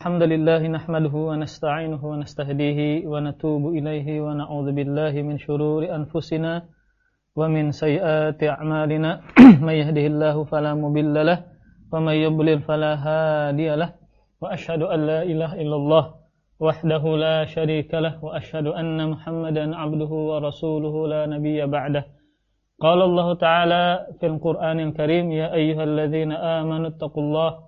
الحمد لله نحمده ونستعينه ونستهديه ونتوب إليه ونعوذ بالله من شرور أنفسنا ومن سيئات أعمالنا. من يهده الله فلا مضل له ومن يضلل فلا هادي له. وأشهد أن لا إله إلا الله وحده لا شريك له وأشهد أن محمدا عبده ورسوله لا نبي بعده. قال الله تعالى في القرآن الكريم يا أيها الذين آمنوا اتقوا الله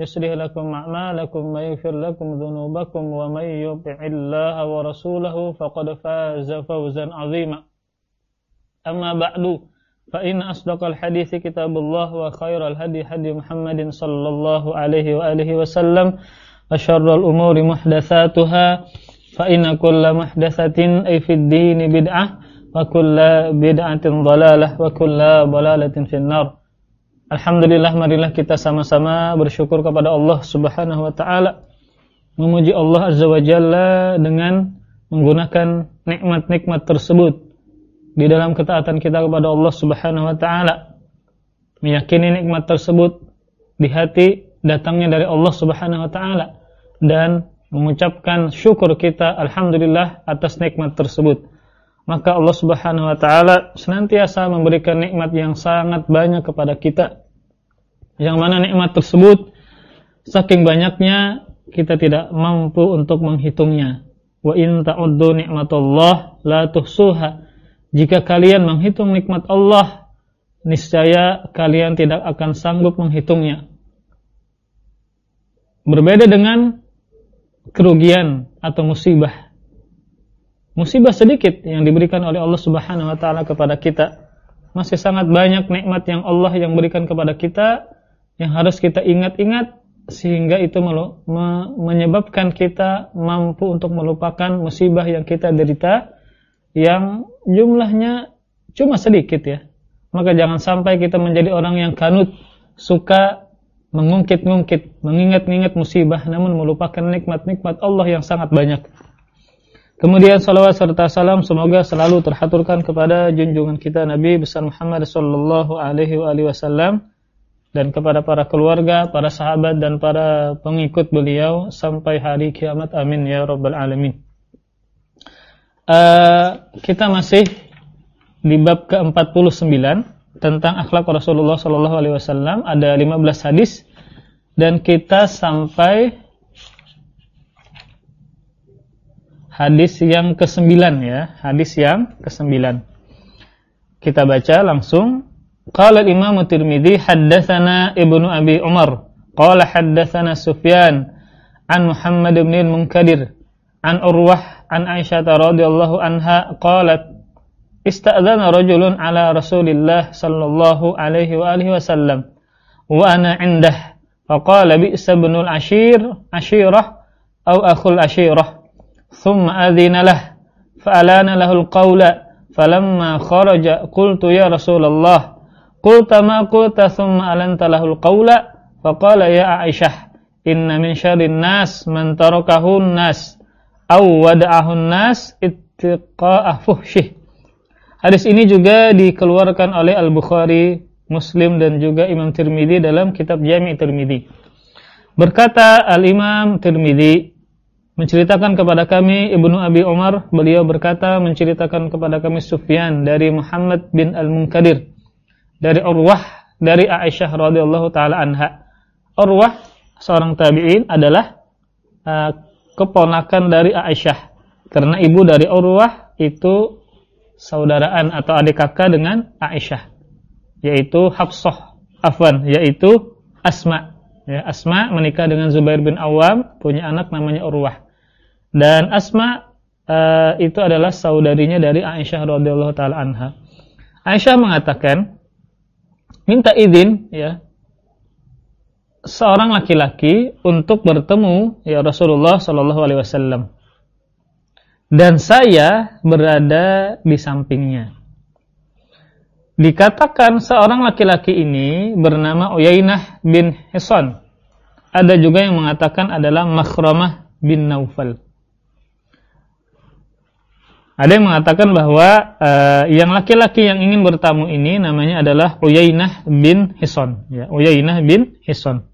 يصلح لكم أعمالكم ويغفر لكم ذنوبكم ومن يطع الله ورسوله فقد فاز فوزا عظيما. أما بعد فإن أصدق الحديث كتاب الله وخير الهدي هدي محمد صلى الله عليه وآله وسلم وشر الأمور محدثاتها فإن كل محدثة أي في الدين بدعة وكل بدعة ضلالة وكل ضلالة في النار. Alhamdulillah marilah kita sama-sama bersyukur kepada Allah Subhanahu wa taala. Memuji Allah Azza wa Jalla dengan menggunakan nikmat-nikmat tersebut di dalam ketaatan kita kepada Allah Subhanahu wa taala. Meyakini nikmat tersebut di hati datangnya dari Allah Subhanahu wa taala dan mengucapkan syukur kita alhamdulillah atas nikmat tersebut maka Allah Subhanahu wa taala senantiasa memberikan nikmat yang sangat banyak kepada kita. Yang mana nikmat tersebut saking banyaknya kita tidak mampu untuk menghitungnya. Wa in ta'uddu nikmatullah la tuhsuha. Jika kalian menghitung nikmat Allah, niscaya kalian tidak akan sanggup menghitungnya. Berbeda dengan kerugian atau musibah musibah sedikit yang diberikan oleh Allah Subhanahu wa taala kepada kita. Masih sangat banyak nikmat yang Allah yang berikan kepada kita yang harus kita ingat-ingat sehingga itu menyebabkan kita mampu untuk melupakan musibah yang kita derita yang jumlahnya cuma sedikit ya. Maka jangan sampai kita menjadi orang yang kanut, suka mengungkit-ungkit, mengingat-ingat musibah namun melupakan nikmat-nikmat Allah yang sangat banyak. Kemudian salawat serta salam semoga selalu terhaturkan kepada junjungan kita Nabi besar Muhammad sallallahu alaihi wasallam dan kepada para keluarga, para sahabat dan para pengikut beliau sampai hari kiamat. Amin ya rabbal alamin. Uh, kita masih di bab ke-49 tentang akhlak Rasulullah sallallahu alaihi wasallam. Ada 15 hadis dan kita sampai hadis yang ke-9 ya, hadis yang ke-9. Kita baca langsung. Qala Imam Tirmidzi haddatsana Ibnu Abi Umar qala haddatsana Sufyan an Muhammad ibn al-Munkadir an Urwah an Aisyah radhiyallahu anha qalat ista'dzana rajulun ala Rasulillah sallallahu alaihi wa alihi wasallam wa ana indah faqala bi'sa ibnul ashir ashirah aw akhul ashirah thumma adhina lah fa'alana lahu al-qawla falamma kharaja qultu ya Rasulullah Qulta ma qulta summa alantalahul qawla faqala ya Aisyah inna min syarin nas man tarukahun nas aw wada'ahun nas ittiqa'ah fuhsyih. Hadis ini juga dikeluarkan oleh Al-Bukhari, Muslim dan juga Imam Tirmidhi dalam kitab Jami' Tirmidhi Berkata Al-Imam Tirmidhi menceritakan kepada kami Ibnu Abi Umar, beliau berkata menceritakan kepada kami Sufyan dari Muhammad bin Al-Munkadir dari Urwah dari Aisyah radhiyallahu taala anha. Urwah seorang tabi'in adalah uh, keponakan dari Aisyah. Karena ibu dari Urwah itu saudaraan atau adik kakak dengan Aisyah yaitu Hafsah afwan yaitu Asma. Ya Asma menikah dengan Zubair bin Awam punya anak namanya Urwah. Dan Asma uh, itu adalah saudarinya dari Aisyah radhiyallahu taala anha. Aisyah mengatakan minta izin ya seorang laki-laki untuk bertemu ya Rasulullah Shallallahu alaihi wasallam. dan saya berada di sampingnya. Dikatakan seorang laki-laki ini bernama Uyainah bin Hisan. Ada juga yang mengatakan adalah Makhramah bin Naufal. Ada yang mengatakan bahwa uh, yang laki-laki yang ingin bertamu ini namanya adalah Uyainah bin Hisan. Ya, Uyainah bin Hisan.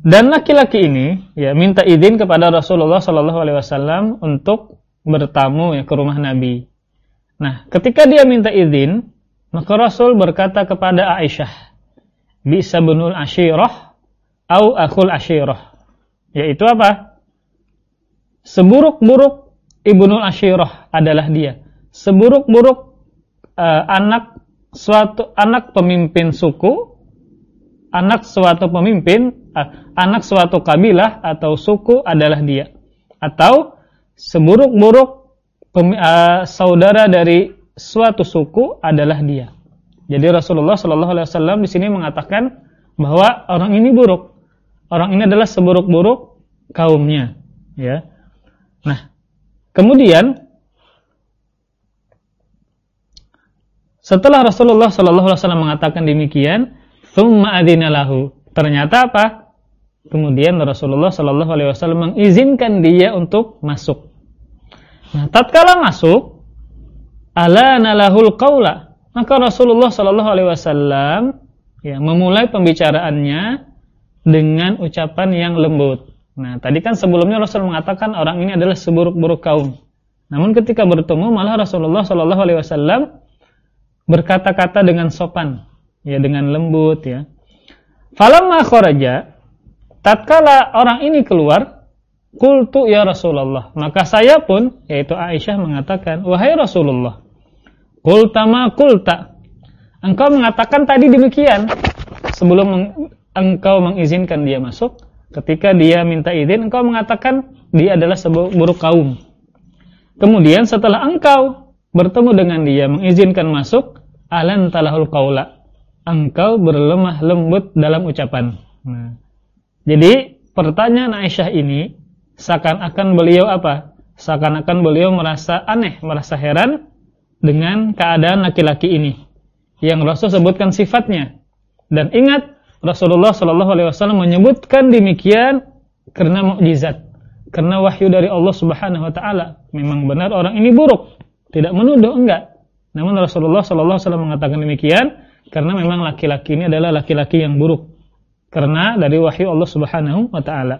Dan laki-laki ini ya minta izin kepada Rasulullah Shallallahu Alaihi Wasallam untuk bertamu ya ke rumah Nabi. Nah, ketika dia minta izin, maka Rasul berkata kepada Aisyah, "Bisa bunul ashirah au akhul ashirah." Yaitu apa? Seburuk-buruk ibnul ashirah adalah dia. Seburuk-buruk uh, anak suatu anak pemimpin suku, anak suatu pemimpin, uh, anak suatu kabilah atau suku adalah dia. Atau seburuk-buruk uh, saudara dari suatu suku adalah dia. Jadi Rasulullah Shallallahu Alaihi Wasallam di sini mengatakan bahwa orang ini buruk, orang ini adalah seburuk-buruk kaumnya, ya. Nah, kemudian setelah Rasulullah Shallallahu Alaihi Wasallam mengatakan demikian, thumma lahu. Ternyata apa? Kemudian Rasulullah Shallallahu Alaihi Wasallam mengizinkan dia untuk masuk. Nah, tatkala masuk ala nalahul qaula, maka Rasulullah Shallallahu alaihi wasallam ya memulai pembicaraannya dengan ucapan yang lembut. Nah, tadi kan sebelumnya Rasul mengatakan orang ini adalah seburuk-buruk kaum. Namun ketika bertemu malah Rasulullah Shallallahu alaihi wasallam berkata-kata dengan sopan, ya dengan lembut ya. Falamma kharaja tatkala orang ini keluar Kultu ya Rasulullah. Maka saya pun, yaitu Aisyah mengatakan, Wahai Rasulullah, Kultama kulta. Engkau mengatakan tadi demikian. Sebelum engkau mengizinkan dia masuk, ketika dia minta izin, engkau mengatakan dia adalah seburuk kaum. Kemudian setelah engkau bertemu dengan dia, mengizinkan masuk, alan talahul kaula. Engkau berlemah lembut dalam ucapan. Nah, jadi pertanyaan Aisyah ini seakan-akan beliau apa? Seakan-akan beliau merasa aneh, merasa heran dengan keadaan laki-laki ini yang Rasul sebutkan sifatnya. Dan ingat Rasulullah Shallallahu Alaihi Wasallam menyebutkan demikian karena mukjizat, karena wahyu dari Allah Subhanahu Wa Taala. Memang benar orang ini buruk, tidak menuduh enggak. Namun Rasulullah Shallallahu Alaihi Wasallam mengatakan demikian karena memang laki-laki ini adalah laki-laki yang buruk karena dari wahyu Allah Subhanahu Wa Taala.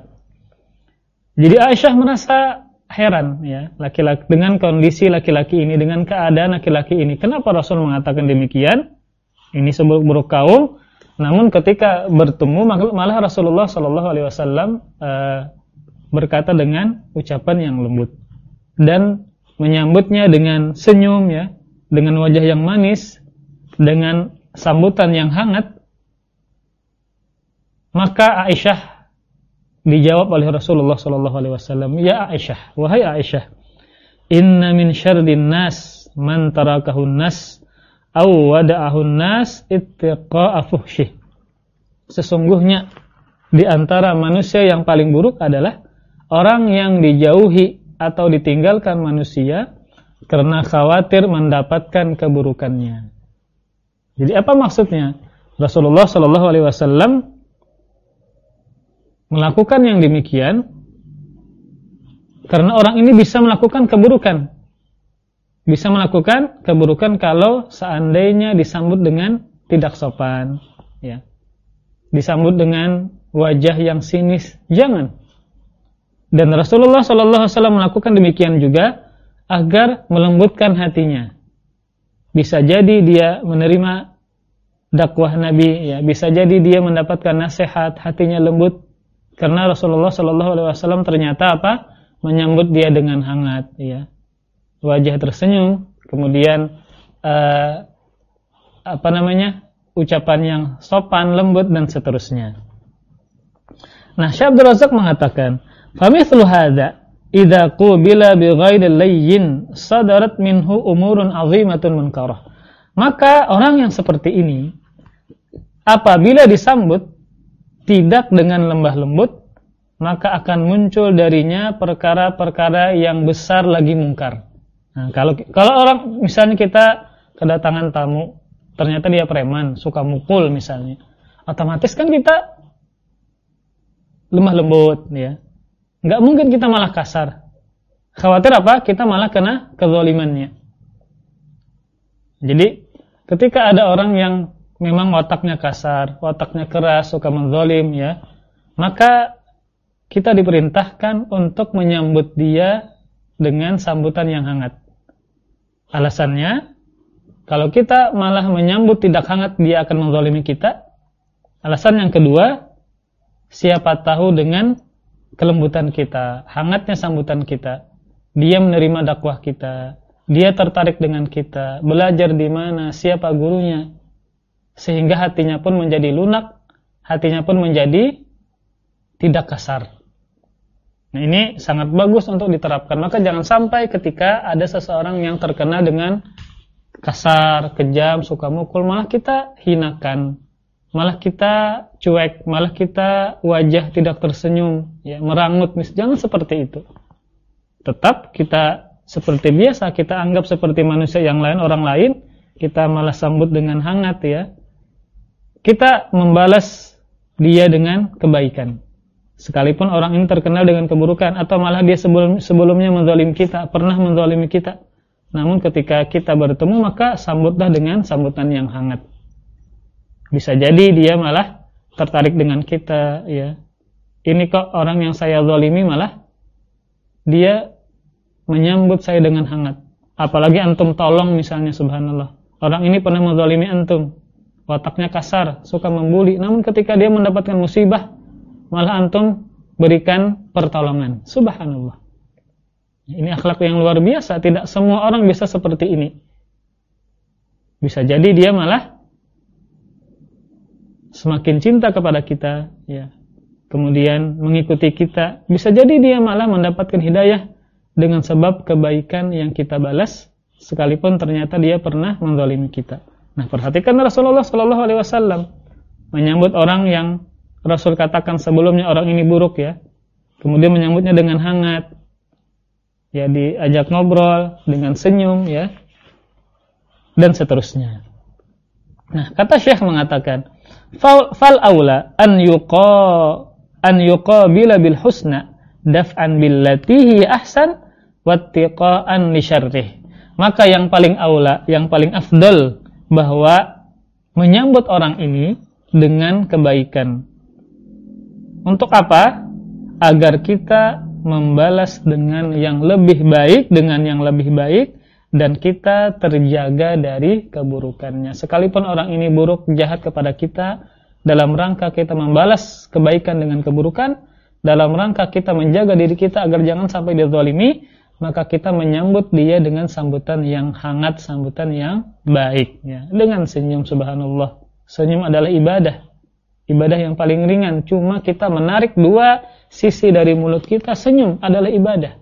Jadi Aisyah merasa heran ya, laki-laki dengan kondisi laki-laki ini, dengan keadaan laki-laki ini. Kenapa Rasul mengatakan demikian? Ini seburuk-buruk kaum. Namun ketika bertemu malah Rasulullah Shallallahu Alaihi Wasallam uh, berkata dengan ucapan yang lembut dan menyambutnya dengan senyum ya, dengan wajah yang manis, dengan sambutan yang hangat. Maka Aisyah dijawab oleh Rasulullah sallallahu alaihi wasallam, "Ya Aisyah, wahai Aisyah, inna min syarrin nas man tarakahun nas aw wada'ahun nas ittiqa'a fuhsyih." Sesungguhnya di antara manusia yang paling buruk adalah orang yang dijauhi atau ditinggalkan manusia karena khawatir mendapatkan keburukannya. Jadi apa maksudnya? Rasulullah Shallallahu Alaihi Wasallam melakukan yang demikian karena orang ini bisa melakukan keburukan. Bisa melakukan keburukan kalau seandainya disambut dengan tidak sopan, ya. Disambut dengan wajah yang sinis, jangan. Dan Rasulullah Shallallahu alaihi wasallam melakukan demikian juga agar melembutkan hatinya. Bisa jadi dia menerima dakwah Nabi, ya, bisa jadi dia mendapatkan nasihat, hatinya lembut, karena Rasulullah Shallallahu Alaihi Wasallam ternyata apa menyambut dia dengan hangat, ya wajah tersenyum, kemudian uh, apa namanya ucapan yang sopan, lembut dan seterusnya. Nah, Syekh Abdul Razak mengatakan, "Famithlu hadza idza qubila bi ghairi layyin sadarat minhu umurun 'azimatun munkarah." Maka orang yang seperti ini apabila disambut tidak dengan lembah lembut, maka akan muncul darinya perkara-perkara yang besar lagi mungkar. Nah, kalau kalau orang misalnya kita kedatangan tamu, ternyata dia preman, suka mukul misalnya, otomatis kan kita lemah lembut, ya. Nggak mungkin kita malah kasar. Khawatir apa? Kita malah kena kezolimannya. Jadi, ketika ada orang yang memang wataknya kasar, wataknya keras, suka menzolim, ya, maka kita diperintahkan untuk menyambut dia dengan sambutan yang hangat. Alasannya, kalau kita malah menyambut tidak hangat, dia akan menzalimi kita. Alasan yang kedua, siapa tahu dengan kelembutan kita, hangatnya sambutan kita, dia menerima dakwah kita, dia tertarik dengan kita, belajar di mana, siapa gurunya, sehingga hatinya pun menjadi lunak, hatinya pun menjadi tidak kasar. Nah, ini sangat bagus untuk diterapkan. Maka jangan sampai ketika ada seseorang yang terkena dengan kasar, kejam, suka mukul, malah kita hinakan, malah kita cuek, malah kita wajah tidak tersenyum, ya, merangut. Jangan seperti itu. Tetap kita seperti biasa, kita anggap seperti manusia yang lain, orang lain, kita malah sambut dengan hangat ya. Kita membalas dia dengan kebaikan. Sekalipun orang ini terkenal dengan keburukan atau malah dia sebelum sebelumnya menzalim kita, pernah menzalimi kita. Namun ketika kita bertemu maka sambutlah dengan sambutan yang hangat. Bisa jadi dia malah tertarik dengan kita ya. Ini kok orang yang saya zalimi malah dia menyambut saya dengan hangat. Apalagi antum tolong misalnya subhanallah. Orang ini pernah menzalimi antum. Wataknya kasar, suka membuli. Namun ketika dia mendapatkan musibah, malah antum berikan pertolongan. Subhanallah. Ini akhlak yang luar biasa, tidak semua orang bisa seperti ini. Bisa jadi dia malah semakin cinta kepada kita, ya. Kemudian mengikuti kita, bisa jadi dia malah mendapatkan hidayah dengan sebab kebaikan yang kita balas, sekalipun ternyata dia pernah menzalimi kita. Nah, perhatikan Rasulullah Shallallahu Alaihi Wasallam menyambut orang yang Rasul katakan sebelumnya orang ini buruk ya. Kemudian menyambutnya dengan hangat. Ya diajak ngobrol dengan senyum ya. Dan seterusnya. Nah, kata Syekh mengatakan, fal, aula an yuqa an yuqabila bil husna daf'an billatihi ahsan wattiqa'an li syarrih. Maka yang paling aula, yang paling afdal bahwa menyambut orang ini dengan kebaikan, untuk apa? Agar kita membalas dengan yang lebih baik, dengan yang lebih baik, dan kita terjaga dari keburukannya. Sekalipun orang ini buruk, jahat kepada kita, dalam rangka kita membalas kebaikan dengan keburukan, dalam rangka kita menjaga diri kita agar jangan sampai dizalimi, maka kita menyambut dia dengan sambutan yang hangat, sambutan yang baik. Ya. Dengan senyum subhanallah. Senyum adalah ibadah ibadah yang paling ringan. Cuma kita menarik dua sisi dari mulut kita, senyum adalah ibadah.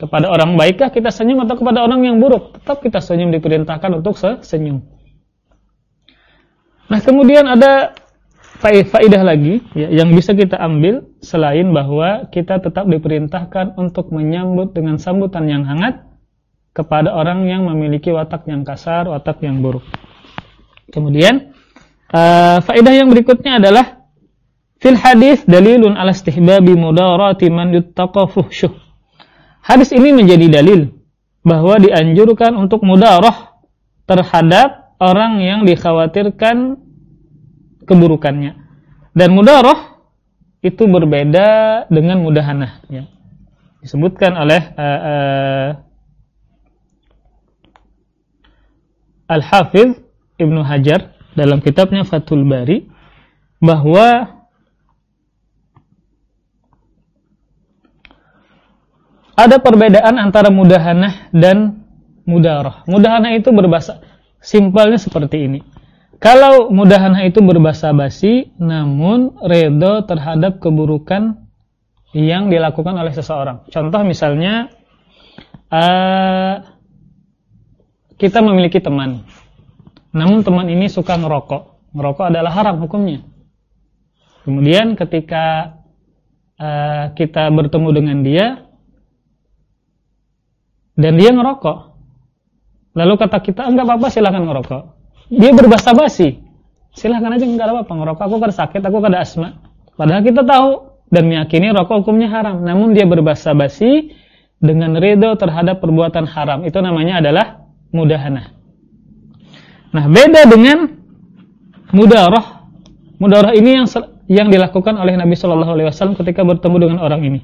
Kepada orang baikkah kita senyum atau kepada orang yang buruk? Tetap kita senyum diperintahkan untuk senyum. Nah kemudian ada faidah lagi ya, yang bisa kita ambil selain bahwa kita tetap diperintahkan untuk menyambut dengan sambutan yang hangat kepada orang yang memiliki watak yang kasar, watak yang buruk. Kemudian Uh, faedah yang berikutnya adalah fil hadis dalilun ala istihbabi mudarati man yuttaqa fuhsyuh. Hadis ini menjadi dalil bahwa dianjurkan untuk mudarah terhadap orang yang dikhawatirkan keburukannya. Dan mudarah itu berbeda dengan mudahanah ya. Disebutkan oleh uh, uh, Al-Hafiz Ibnu Hajar dalam kitabnya Fathul Bari bahwa ada perbedaan antara mudahanah dan mudarah. Mudahanah itu berbahasa simpelnya seperti ini. Kalau mudahanah itu berbahasa basi namun redo terhadap keburukan yang dilakukan oleh seseorang. Contoh misalnya uh, kita memiliki teman namun teman ini suka ngerokok. Ngerokok adalah haram hukumnya. Kemudian ketika uh, kita bertemu dengan dia dan dia ngerokok. Lalu kata kita, enggak apa-apa silahkan ngerokok. Dia berbahasa basi. Silahkan aja enggak apa-apa ngerokok, aku kan sakit, aku kan ada asma. Padahal kita tahu dan meyakini rokok hukumnya haram. Namun dia berbahasa basi dengan ridho terhadap perbuatan haram. Itu namanya adalah mudahana. Nah, beda dengan mudarah. Mudarah ini yang yang dilakukan oleh Nabi Shallallahu alaihi wasallam ketika bertemu dengan orang ini.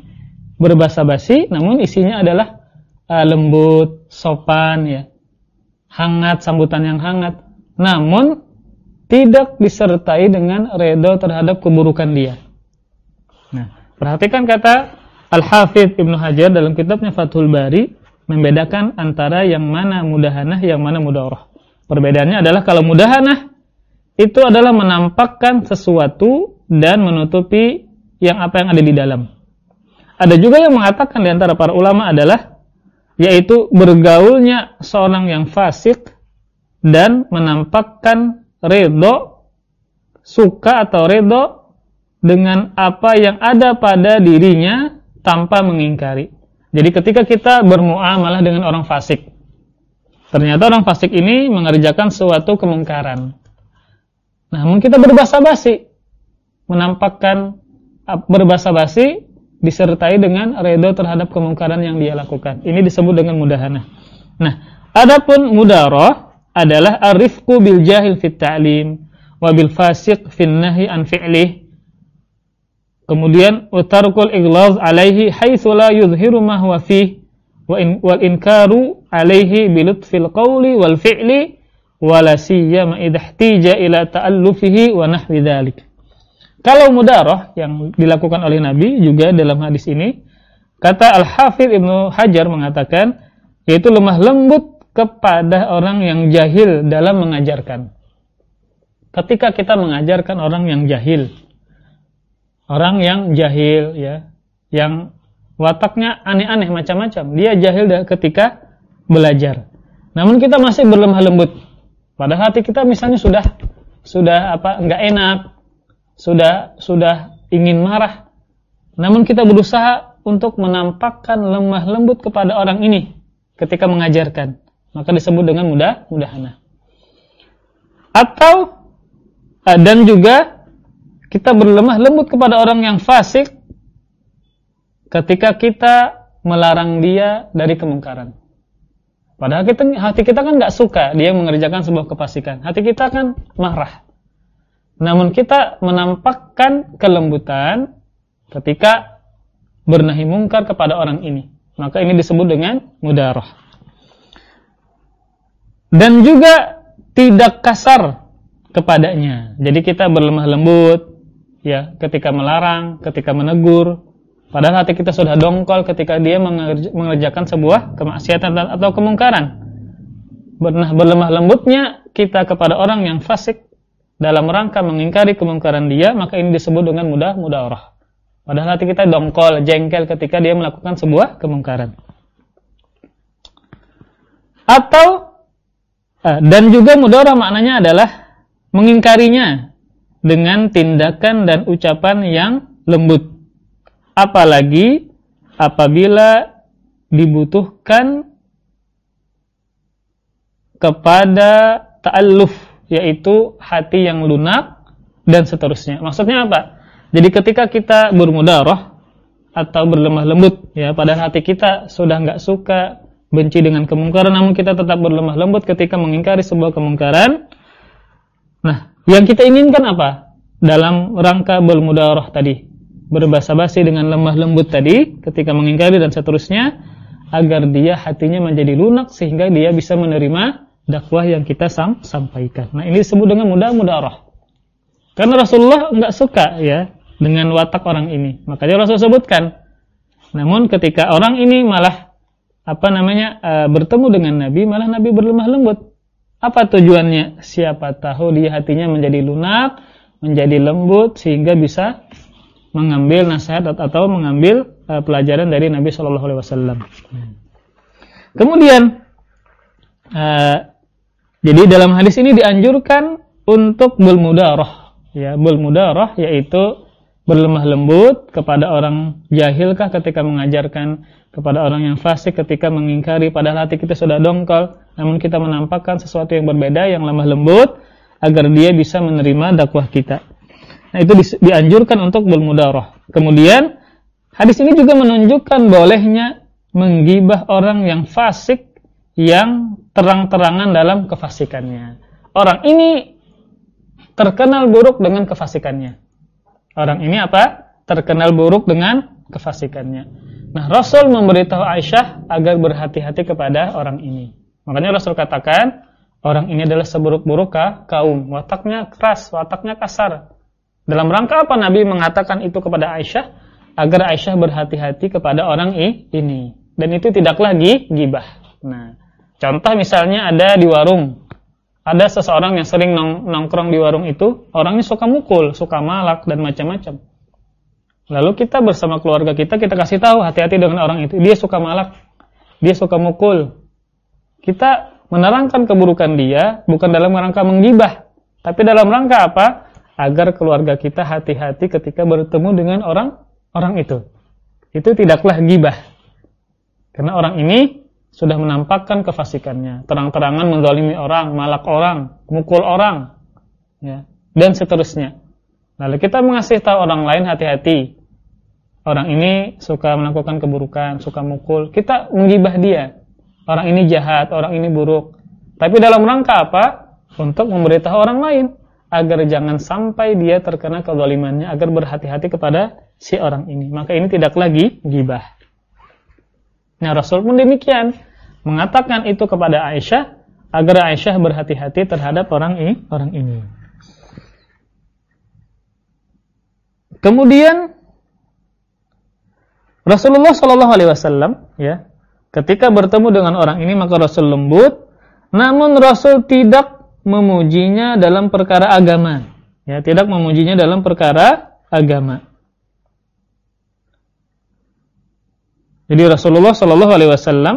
Berbahasa basi namun isinya adalah uh, lembut, sopan ya. Hangat, sambutan yang hangat. Namun tidak disertai dengan redo terhadap keburukan dia. Nah, perhatikan kata Al-Hafidh Ibnu Hajar dalam kitabnya Fathul Bari membedakan antara yang mana mudahanah, yang mana mudawarah. Perbedaannya adalah kalau mudahanah itu adalah menampakkan sesuatu dan menutupi yang apa yang ada di dalam. Ada juga yang mengatakan di antara para ulama adalah yaitu bergaulnya seorang yang fasik dan menampakkan redo suka atau redo dengan apa yang ada pada dirinya tanpa mengingkari. Jadi ketika kita bermuamalah dengan orang fasik, ternyata orang fasik ini mengerjakan suatu kemungkaran. Namun kita berbahasa basi, menampakkan berbahasa basi disertai dengan redo terhadap kemungkaran yang dia lakukan. Ini disebut dengan mudahana. Nah, adapun mudaroh adalah arifku bil jahil fit ta'lim wa bil fasiq fin nahi an fi'lih. Kemudian utarkul iglaz alaihi haitsu la yuzhiru ma wal inkaru alaihi bilutfil qawli wal fi'li wala siyama idhtija ila ta'allufihi wa nahwi dzalik. Kalau mudarah yang dilakukan oleh Nabi juga dalam hadis ini, kata Al-Hafidh Ibnu Hajar mengatakan, yaitu lemah lembut kepada orang yang jahil dalam mengajarkan. Ketika kita mengajarkan orang yang jahil, orang yang jahil ya, yang wataknya aneh-aneh macam-macam, dia jahil ketika belajar. Namun kita masih berlemah lembut. Padahal hati kita misalnya sudah sudah apa enggak enak, sudah sudah ingin marah, namun kita berusaha untuk menampakkan lemah lembut kepada orang ini ketika mengajarkan, maka disebut dengan mudah mudahana. Atau eh, dan juga kita berlemah lembut kepada orang yang fasik ketika kita melarang dia dari kemungkaran. Padahal kita, hati kita kan nggak suka dia mengerjakan sebuah kefasikan. Hati kita kan marah. Namun kita menampakkan kelembutan ketika bernahi mungkar kepada orang ini. Maka ini disebut dengan mudarah. Dan juga tidak kasar kepadanya. Jadi kita berlemah lembut ya ketika melarang, ketika menegur. Padahal hati kita sudah dongkol ketika dia mengerjakan sebuah kemaksiatan atau kemungkaran. Nah, berlemah lembutnya kita kepada orang yang fasik dalam rangka mengingkari kemungkaran dia, maka ini disebut dengan mudah mudawarah. Padahal hati kita dongkol, jengkel ketika dia melakukan sebuah kemungkaran. Atau eh, dan juga mudawarah maknanya adalah mengingkarinya dengan tindakan dan ucapan yang lembut. Apalagi apabila dibutuhkan kepada ta'alluf yaitu hati yang lunak dan seterusnya. Maksudnya apa? Jadi ketika kita bermudarah atau berlemah lembut ya pada hati kita sudah nggak suka benci dengan kemungkaran namun kita tetap berlemah lembut ketika mengingkari sebuah kemungkaran. Nah, yang kita inginkan apa? Dalam rangka bermudarah tadi, berbahasa basi dengan lemah lembut tadi ketika mengingkari dan seterusnya agar dia hatinya menjadi lunak sehingga dia bisa menerima dakwah yang kita sam sampaikan. Nah, ini disebut dengan mudah mudarah. Karena Rasulullah enggak suka ya dengan watak orang ini. Makanya Rasul sebutkan. Namun ketika orang ini malah apa namanya e, bertemu dengan Nabi, malah Nabi berlemah lembut. Apa tujuannya? Siapa tahu dia hatinya menjadi lunak, menjadi lembut sehingga bisa mengambil nasihat atau mengambil e, pelajaran dari Nabi Shallallahu Alaihi Wasallam. Kemudian e, jadi dalam hadis ini dianjurkan untuk bermudarah, ya, bermudarah yaitu berlemah lembut kepada orang jahilkah ketika mengajarkan kepada orang yang fasik ketika mengingkari padahal hati kita sudah dongkol namun kita menampakkan sesuatu yang berbeda yang lemah lembut agar dia bisa menerima dakwah kita nah itu di, dianjurkan untuk bermudarah kemudian hadis ini juga menunjukkan bolehnya menggibah orang yang fasik yang terang-terangan dalam kefasikannya. Orang ini terkenal buruk dengan kefasikannya. Orang ini apa? Terkenal buruk dengan kefasikannya. Nah, Rasul memberitahu Aisyah agar berhati-hati kepada orang ini. Makanya Rasul katakan, orang ini adalah seburuk-buruk kaum, wataknya keras, wataknya kasar. Dalam rangka apa Nabi mengatakan itu kepada Aisyah? Agar Aisyah berhati-hati kepada orang ini. Dan itu tidak lagi gibah. Nah, contoh misalnya ada di warung. Ada seseorang yang sering nong nongkrong di warung itu, orangnya suka mukul, suka malak, dan macam-macam. Lalu kita bersama keluarga kita, kita kasih tahu hati-hati dengan orang itu. Dia suka malak, dia suka mukul. Kita menerangkan keburukan dia bukan dalam rangka menggibah, tapi dalam rangka apa? Agar keluarga kita hati-hati ketika bertemu dengan orang orang itu. Itu tidaklah gibah. Karena orang ini sudah menampakkan kefasikannya, terang-terangan menzalimi orang, malak orang, mukul orang, ya, dan seterusnya. Lalu kita mengasih tahu orang lain hati-hati orang ini suka melakukan keburukan, suka mukul, kita menggibah dia. Orang ini jahat, orang ini buruk. Tapi dalam rangka apa? Untuk memberitahu orang lain agar jangan sampai dia terkena kezalimannya, agar berhati-hati kepada si orang ini. Maka ini tidak lagi gibah. Nah, Rasul pun demikian mengatakan itu kepada Aisyah agar Aisyah berhati-hati terhadap orang ini, orang ini. Kemudian Rasulullah Shallallahu Alaihi Wasallam ya ketika bertemu dengan orang ini maka Rasul lembut namun Rasul tidak memujinya dalam perkara agama. Ya tidak memujinya dalam perkara agama. Jadi Rasulullah Shallallahu Alaihi Wasallam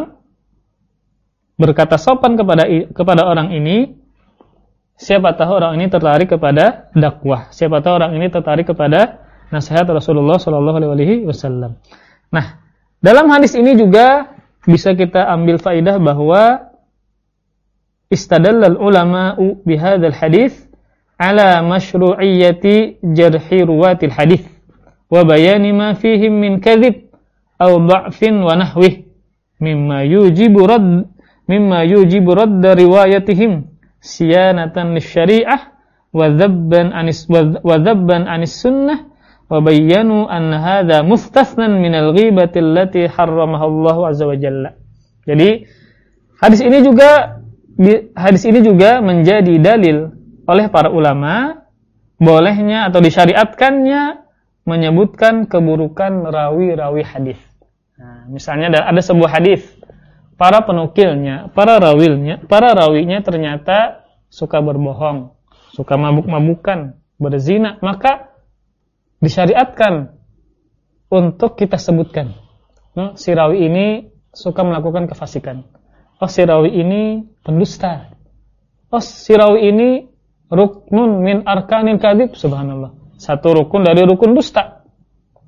berkata sopan kepada kepada orang ini siapa tahu orang ini tertarik kepada dakwah. Siapa tahu orang ini tertarik kepada nasihat Rasulullah Shallallahu Alaihi Wasallam. Nah, dalam hadis ini juga bisa kita ambil faidah bahwa istadallal ulama'u bihadzal hadis ala masyru'iyyati jarhi ruwatil hadis wa bayani ma fihim min kadhib aw dha'fin wa nahwih mimma yujibu radd mimma yujibu radd riwayatihim siyanatan lisyari'ah wa dhabban anis wa dhabban anis sunnah wa bayyanu anna hadha mustathnan min al-ghibati allati harramaha Allah azza wa jalla. Jadi hadis ini juga hadis ini juga menjadi dalil oleh para ulama bolehnya atau disyariatkannya menyebutkan keburukan rawi-rawi hadis. Nah, misalnya ada sebuah hadis para penukilnya, para rawilnya, para rawinya ternyata suka berbohong, suka mabuk-mabukan, berzina, maka disyariatkan untuk kita sebutkan. No, si rawi ini suka melakukan kefasikan. Oh, si rawi ini pendusta. Oh, si rawi ini ruknun min arkanin kadib. Subhanallah. Satu rukun dari rukun dusta.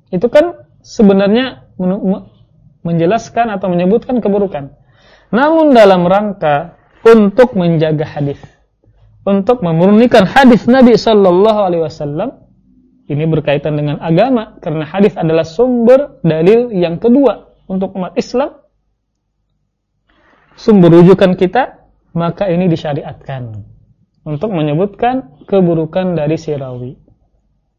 Itu kan sebenarnya menjelaskan atau menyebutkan keburukan. Namun dalam rangka untuk menjaga hadis, untuk memurnikan hadis Nabi Shallallahu Alaihi Wasallam, ini berkaitan dengan agama karena hadis adalah sumber dalil yang kedua untuk umat Islam. Sumber rujukan kita, maka ini disyariatkan untuk menyebutkan keburukan dari sirawi.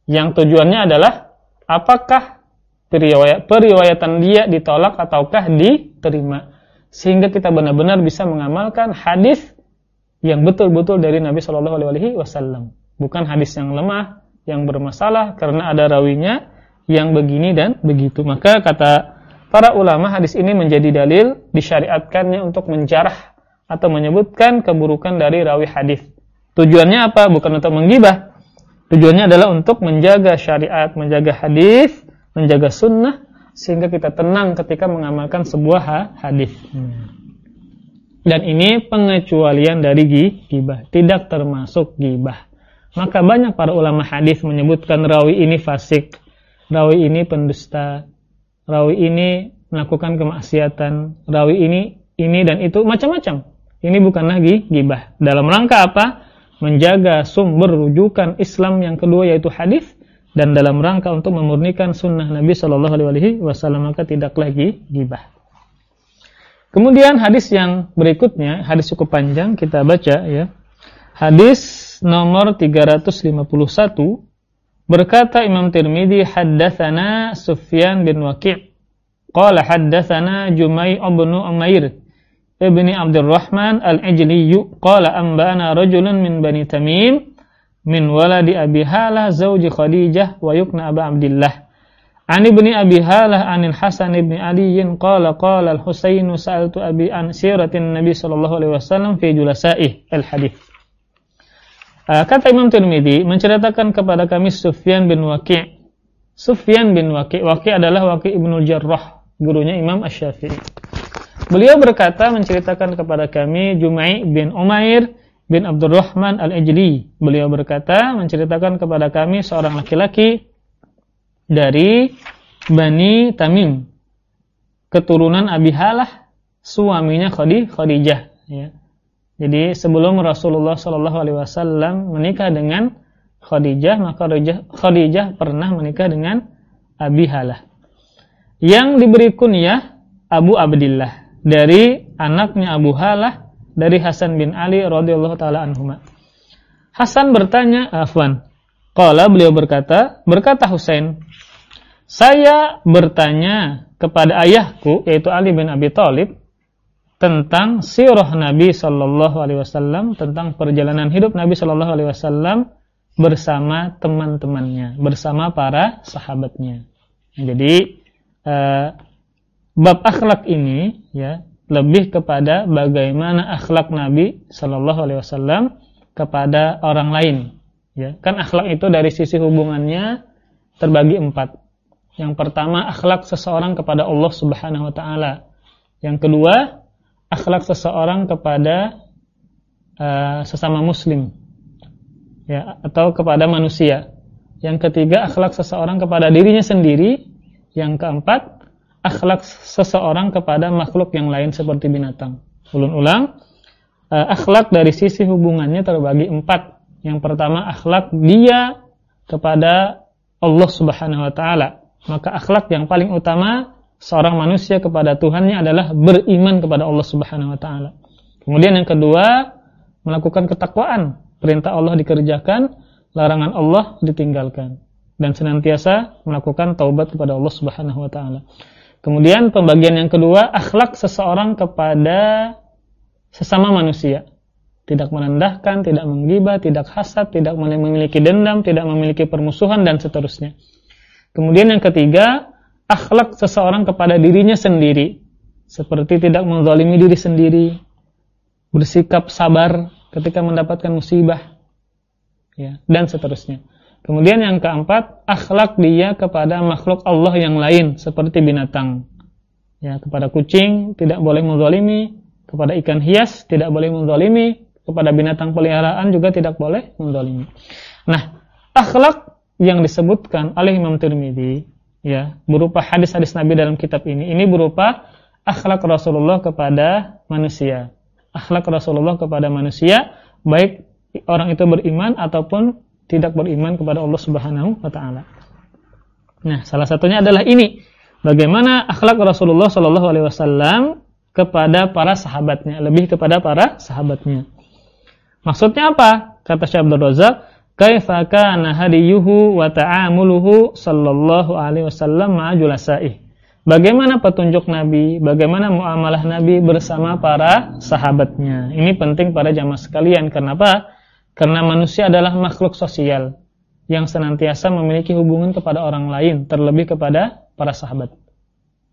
Yang tujuannya adalah apakah periwayat, periwayatan dia ditolak ataukah diterima sehingga kita benar-benar bisa mengamalkan hadis yang betul-betul dari Nabi Shallallahu Alaihi Wasallam, bukan hadis yang lemah, yang bermasalah karena ada rawinya yang begini dan begitu. Maka kata para ulama hadis ini menjadi dalil disyariatkannya untuk menjarah atau menyebutkan keburukan dari rawi hadis. Tujuannya apa? Bukan untuk menggibah. Tujuannya adalah untuk menjaga syariat, menjaga hadis, menjaga sunnah sehingga kita tenang ketika mengamalkan sebuah hadis. Dan ini pengecualian dari gibah, tidak termasuk gibah. Maka banyak para ulama hadis menyebutkan rawi ini fasik, rawi ini pendusta, rawi ini melakukan kemaksiatan, rawi ini ini dan itu macam-macam. Ini bukan lagi gibah. Dalam rangka apa? Menjaga sumber rujukan Islam yang kedua yaitu hadis dan dalam rangka untuk memurnikan sunnah Nabi Shallallahu Alaihi Wasallam maka tidak lagi gibah. Kemudian hadis yang berikutnya, hadis cukup panjang kita baca ya. Hadis nomor 351 berkata Imam Tirmidzi haddatsana Sufyan bin Waqi' qala haddatsana Jumai' bin Umair ibni Abdurrahman al-Ijli qala anba'ana rajulun min Bani Tamim min waladi Abi Halah zauji Khadijah wa yukna Abu Abdullah Ani ibni Abi Halah anil Hasan ibni Ali qala qala al-Husain sa'altu Abi an siratin Nabi sallallahu alaihi wasallam fi julasa'ih al-hadits Uh, kata Imam Tirmidzi menceritakan kepada kami Sufyan bin Waqi'. Sufyan bin Waqi', Waqi' adalah Waqi' Ibnul Jarrah, gurunya Imam Asy-Syafi'i. Beliau berkata menceritakan kepada kami Jumai bin Umair bin Abdurrahman Al-Ijli. Beliau berkata menceritakan kepada kami seorang laki-laki dari Bani Tamim, keturunan Abi Halah, suaminya Khadijah, ya jadi sebelum Rasulullah Shallallahu Alaihi Wasallam menikah dengan Khadijah, maka Khadijah pernah menikah dengan Abi Halah. Yang diberi kunyah Abu Abdillah dari anaknya Abu Halah dari Hasan bin Ali radhiyallahu taala anhuma. Hasan bertanya, Afwan. Qala beliau berkata, berkata Husain, saya bertanya kepada ayahku yaitu Ali bin Abi Thalib tentang sirah Nabi Shallallahu Alaihi Wasallam tentang perjalanan hidup Nabi Shallallahu Alaihi Wasallam bersama teman-temannya, bersama para sahabatnya. Jadi eh, bab akhlak ini ya lebih kepada bagaimana akhlak Nabi Shallallahu Alaihi Wasallam kepada orang lain. Ya, kan akhlak itu dari sisi hubungannya terbagi empat. Yang pertama akhlak seseorang kepada Allah Subhanahu Wa Taala. Yang kedua akhlak seseorang kepada uh, sesama muslim ya atau kepada manusia. Yang ketiga akhlak seseorang kepada dirinya sendiri. Yang keempat akhlak seseorang kepada makhluk yang lain seperti binatang. Ulun-ulang uh, akhlak dari sisi hubungannya terbagi empat. Yang pertama akhlak dia kepada Allah Subhanahu wa taala. Maka akhlak yang paling utama seorang manusia kepada Tuhannya adalah beriman kepada Allah Subhanahu wa taala. Kemudian yang kedua, melakukan ketakwaan. Perintah Allah dikerjakan, larangan Allah ditinggalkan dan senantiasa melakukan taubat kepada Allah Subhanahu wa taala. Kemudian pembagian yang kedua, akhlak seseorang kepada sesama manusia. Tidak merendahkan, tidak menggibah, tidak hasad, tidak memiliki dendam, tidak memiliki permusuhan dan seterusnya. Kemudian yang ketiga, akhlak seseorang kepada dirinya sendiri. Seperti tidak menzalimi diri sendiri. Bersikap sabar ketika mendapatkan musibah. Ya dan seterusnya. Kemudian yang keempat akhlak dia kepada makhluk Allah yang lain seperti binatang. Ya kepada kucing tidak boleh menzalimi. Kepada ikan hias tidak boleh menzalimi. Kepada binatang peliharaan juga tidak boleh menzalimi. Nah akhlak yang disebutkan oleh Imam Tirmidzi ya berupa hadis-hadis Nabi dalam kitab ini ini berupa akhlak Rasulullah kepada manusia akhlak Rasulullah kepada manusia baik orang itu beriman ataupun tidak beriman kepada Allah Subhanahu wa taala. Nah, salah satunya adalah ini. Bagaimana akhlak Rasulullah Shallallahu alaihi wasallam kepada para sahabatnya, lebih kepada para sahabatnya. Maksudnya apa? Kata Syekh Abdul Razak, kaifa kana hadiyuhu wa ta'amuluhu sallallahu alaihi wasallam ma'a julasaihi. Bagaimana petunjuk Nabi, bagaimana muamalah Nabi bersama para sahabatnya. Ini penting pada jamaah sekalian. Kenapa? Karena manusia adalah makhluk sosial yang senantiasa memiliki hubungan kepada orang lain, terlebih kepada para sahabat.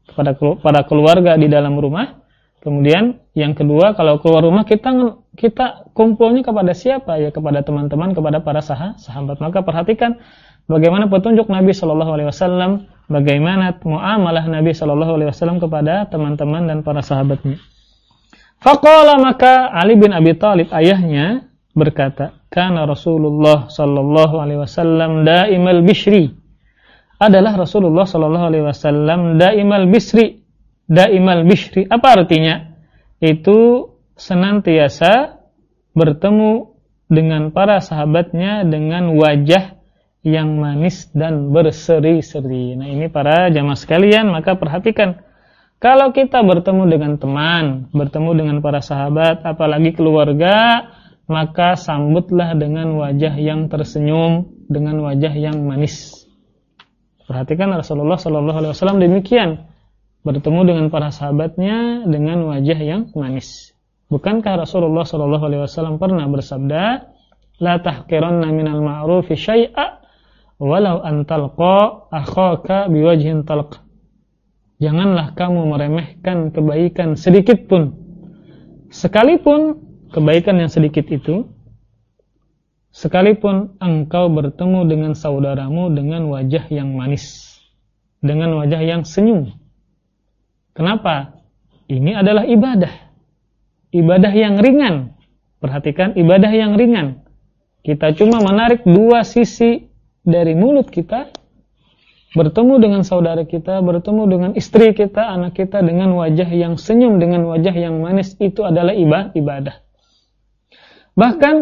Kepada para keluarga di dalam rumah, Kemudian yang kedua, kalau keluar rumah kita kita kumpulnya kepada siapa ya? Kepada teman-teman, kepada para sah sahabat. Maka perhatikan bagaimana petunjuk Nabi Shallallahu Alaihi Wasallam, bagaimana muamalah Nabi Shallallahu Alaihi Wasallam kepada teman-teman dan para sahabatnya. Fakola maka Ali bin Abi Thalib ayahnya berkata, karena Rasulullah Shallallahu Alaihi Wasallam daimal bishri. adalah Rasulullah Shallallahu Alaihi Wasallam daimal bisri, daimal bisri. Apa artinya? Itu senantiasa bertemu dengan para sahabatnya dengan wajah yang manis dan berseri-seri. Nah ini para jamaah sekalian, maka perhatikan. Kalau kita bertemu dengan teman, bertemu dengan para sahabat, apalagi keluarga, maka sambutlah dengan wajah yang tersenyum, dengan wajah yang manis. Perhatikan Rasulullah Shallallahu Alaihi Wasallam demikian bertemu dengan para sahabatnya dengan wajah yang manis. Bukankah Rasulullah Shallallahu Alaihi Wasallam pernah bersabda, "La tahqiranna minal ma'rufi syai'a walau antalqa akhaka biwajhin talq." Janganlah kamu meremehkan kebaikan sedikit pun. Sekalipun kebaikan yang sedikit itu sekalipun engkau bertemu dengan saudaramu dengan wajah yang manis, dengan wajah yang senyum. Kenapa? Ini adalah ibadah. Ibadah yang ringan. Perhatikan ibadah yang ringan. Kita cuma menarik dua sisi dari mulut kita, bertemu dengan saudara kita, bertemu dengan istri kita, anak kita dengan wajah yang senyum, dengan wajah yang manis, itu adalah ibadah. Bahkan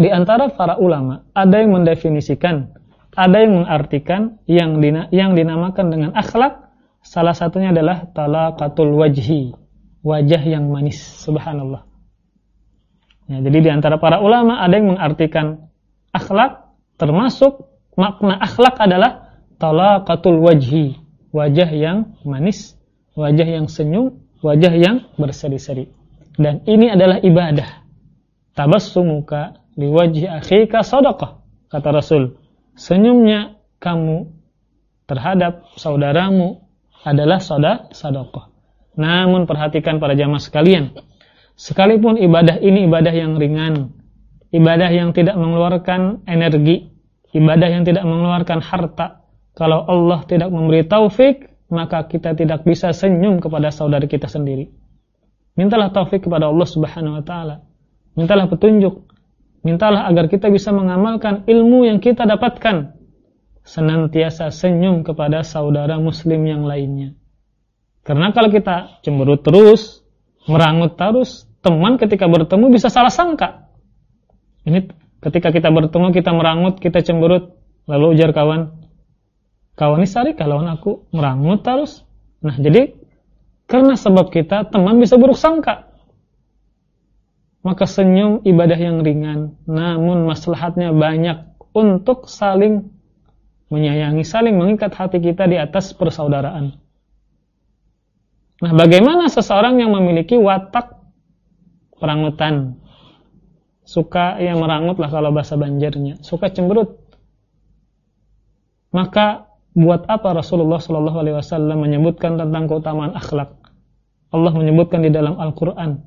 di antara para ulama ada yang mendefinisikan, ada yang mengartikan yang dina, yang dinamakan dengan akhlak salah satunya adalah talaqatul wajhi, wajah yang manis, subhanallah. Ya, jadi di antara para ulama ada yang mengartikan akhlak termasuk makna akhlak adalah talaqatul wajhi, wajah yang manis, wajah yang senyum, wajah yang berseri-seri. Dan ini adalah ibadah. Tabassumuka liwajhi akhika sadaqah kata Rasul senyumnya kamu terhadap saudaramu adalah soda sadaqah. Namun perhatikan para jamaah sekalian sekalipun ibadah ini ibadah yang ringan ibadah yang tidak mengeluarkan energi ibadah yang tidak mengeluarkan harta kalau Allah tidak memberi taufik maka kita tidak bisa senyum kepada saudara kita sendiri. Mintalah taufik kepada Allah Subhanahu wa taala. Mintalah petunjuk. Mintalah agar kita bisa mengamalkan ilmu yang kita dapatkan. Senantiasa senyum kepada saudara muslim yang lainnya. Karena kalau kita cemberut terus, merangut terus, teman ketika bertemu bisa salah sangka. Ini ketika kita bertemu, kita merangut, kita cemberut, lalu ujar kawan, kawan ini sari kalau aku merangut terus. Nah, jadi karena sebab kita teman bisa buruk sangka maka senyum ibadah yang ringan namun maslahatnya banyak untuk saling menyayangi, saling mengikat hati kita di atas persaudaraan. Nah, bagaimana seseorang yang memiliki watak perangutan? Suka yang merangut lah kalau bahasa Banjarnya, suka cemberut. Maka buat apa Rasulullah Shallallahu alaihi wasallam menyebutkan tentang keutamaan akhlak? Allah menyebutkan di dalam Al-Qur'an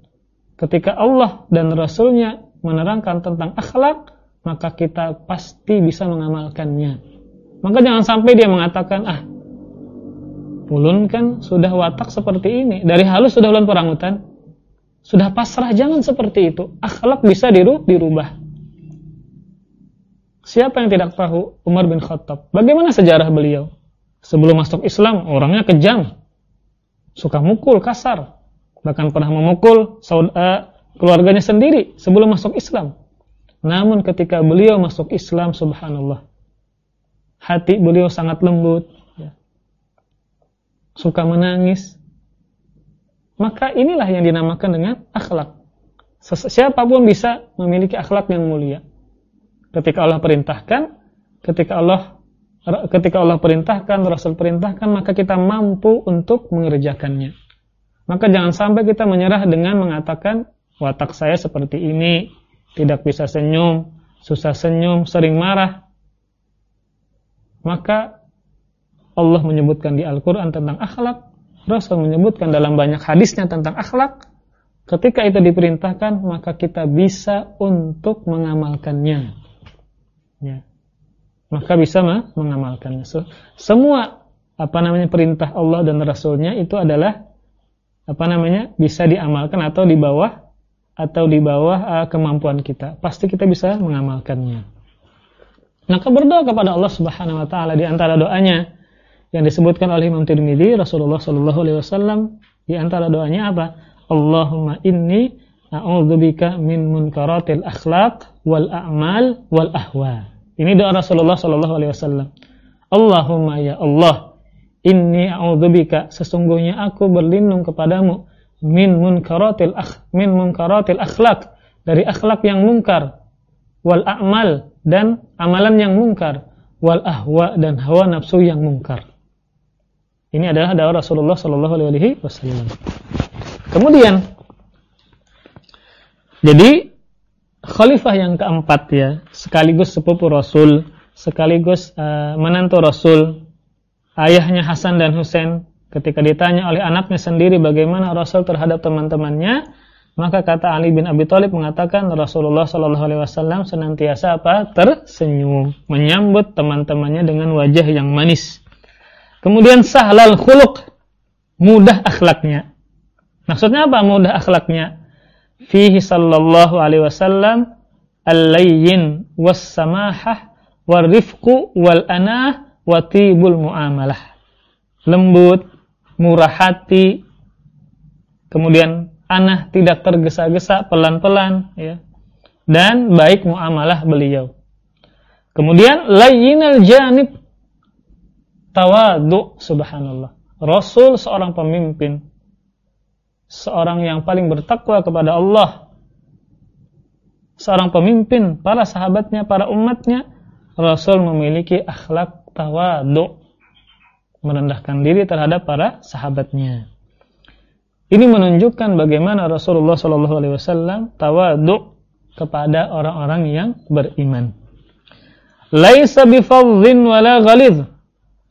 ketika Allah dan Rasulnya menerangkan tentang akhlak, maka kita pasti bisa mengamalkannya. Maka jangan sampai dia mengatakan, ah, ulun kan sudah watak seperti ini. Dari halus sudah ulun perangutan. Sudah pasrah, jangan seperti itu. Akhlak bisa diru dirubah. Siapa yang tidak tahu Umar bin Khattab? Bagaimana sejarah beliau? Sebelum masuk Islam, orangnya kejam. Suka mukul, kasar bahkan pernah memukul saudara, keluarganya sendiri sebelum masuk Islam. Namun ketika beliau masuk Islam, subhanallah, hati beliau sangat lembut, ya. suka menangis. Maka inilah yang dinamakan dengan akhlak. Siapa pun bisa memiliki akhlak yang mulia. Ketika Allah perintahkan, ketika Allah ketika Allah perintahkan, Rasul perintahkan, maka kita mampu untuk mengerjakannya. Maka jangan sampai kita menyerah dengan mengatakan watak saya seperti ini, tidak bisa senyum, susah senyum, sering marah. Maka Allah menyebutkan di Al-Quran tentang akhlak, Rasul menyebutkan dalam banyak hadisnya tentang akhlak. Ketika itu diperintahkan, maka kita bisa untuk mengamalkannya. Ya. Maka bisa mengamalkannya. So, semua apa namanya perintah Allah dan Rasulnya itu adalah apa namanya bisa diamalkan atau di bawah atau di bawah uh, kemampuan kita pasti kita bisa mengamalkannya Maka berdoa kepada Allah Subhanahu wa taala di antara doanya yang disebutkan oleh Imam Tirmidzi Rasulullah sallallahu alaihi wasallam di antara doanya apa? Allahumma inni a'udzubika min munkaratil akhlaq wal a'mal wal ahwa. Ini doa Rasulullah sallallahu alaihi wasallam. Allahumma ya Allah, inni a'udzubika sesungguhnya aku berlindung kepadamu min munkaratil akh min munkaratil akhlaq dari akhlak yang mungkar wal a'mal dan amalan yang mungkar wal ahwa dan hawa nafsu yang mungkar. Ini adalah doa Rasulullah sallallahu alaihi wasallam. Kemudian jadi khalifah yang keempat ya, sekaligus sepupu Rasul, sekaligus uh, menantu Rasul, ayahnya Hasan dan Husain ketika ditanya oleh anaknya sendiri bagaimana Rasul terhadap teman-temannya, maka kata Ali bin Abi Thalib mengatakan Rasulullah Shallallahu alaihi wasallam senantiasa apa? tersenyum, menyambut teman-temannya dengan wajah yang manis. Kemudian sahlal khuluq, mudah akhlaknya. Maksudnya apa mudah akhlaknya? fihi sallallahu alaihi wasallam al-layyin was-samahah warifqu wal anah wa tibul muamalah. Lembut, murah hati, kemudian anah tidak tergesa-gesa, pelan-pelan ya. Dan baik muamalah beliau. Kemudian layyinal janib tawadu subhanallah. Rasul seorang pemimpin seorang yang paling bertakwa kepada Allah, seorang pemimpin, para sahabatnya, para umatnya, Rasul memiliki akhlak tawadu, merendahkan diri terhadap para sahabatnya. Ini menunjukkan bagaimana Rasulullah Shallallahu Alaihi Wasallam tawadu kepada orang-orang yang beriman. Laisa bifadzin wala ghalidh.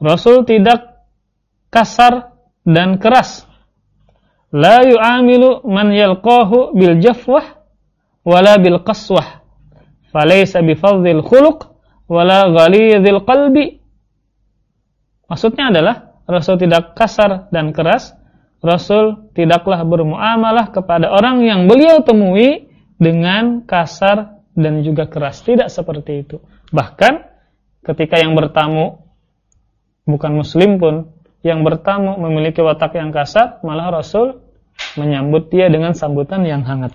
Rasul tidak kasar dan keras la yu'amilu man yalqahu bil jafwah wala bil qaswah falaysa bifadhil khuluq wala ghalidhil qalbi maksudnya adalah Rasul tidak kasar dan keras Rasul tidaklah bermuamalah kepada orang yang beliau temui dengan kasar dan juga keras tidak seperti itu bahkan ketika yang bertamu bukan muslim pun yang bertamu memiliki watak yang kasar, malah Rasul menyambut dia dengan sambutan yang hangat.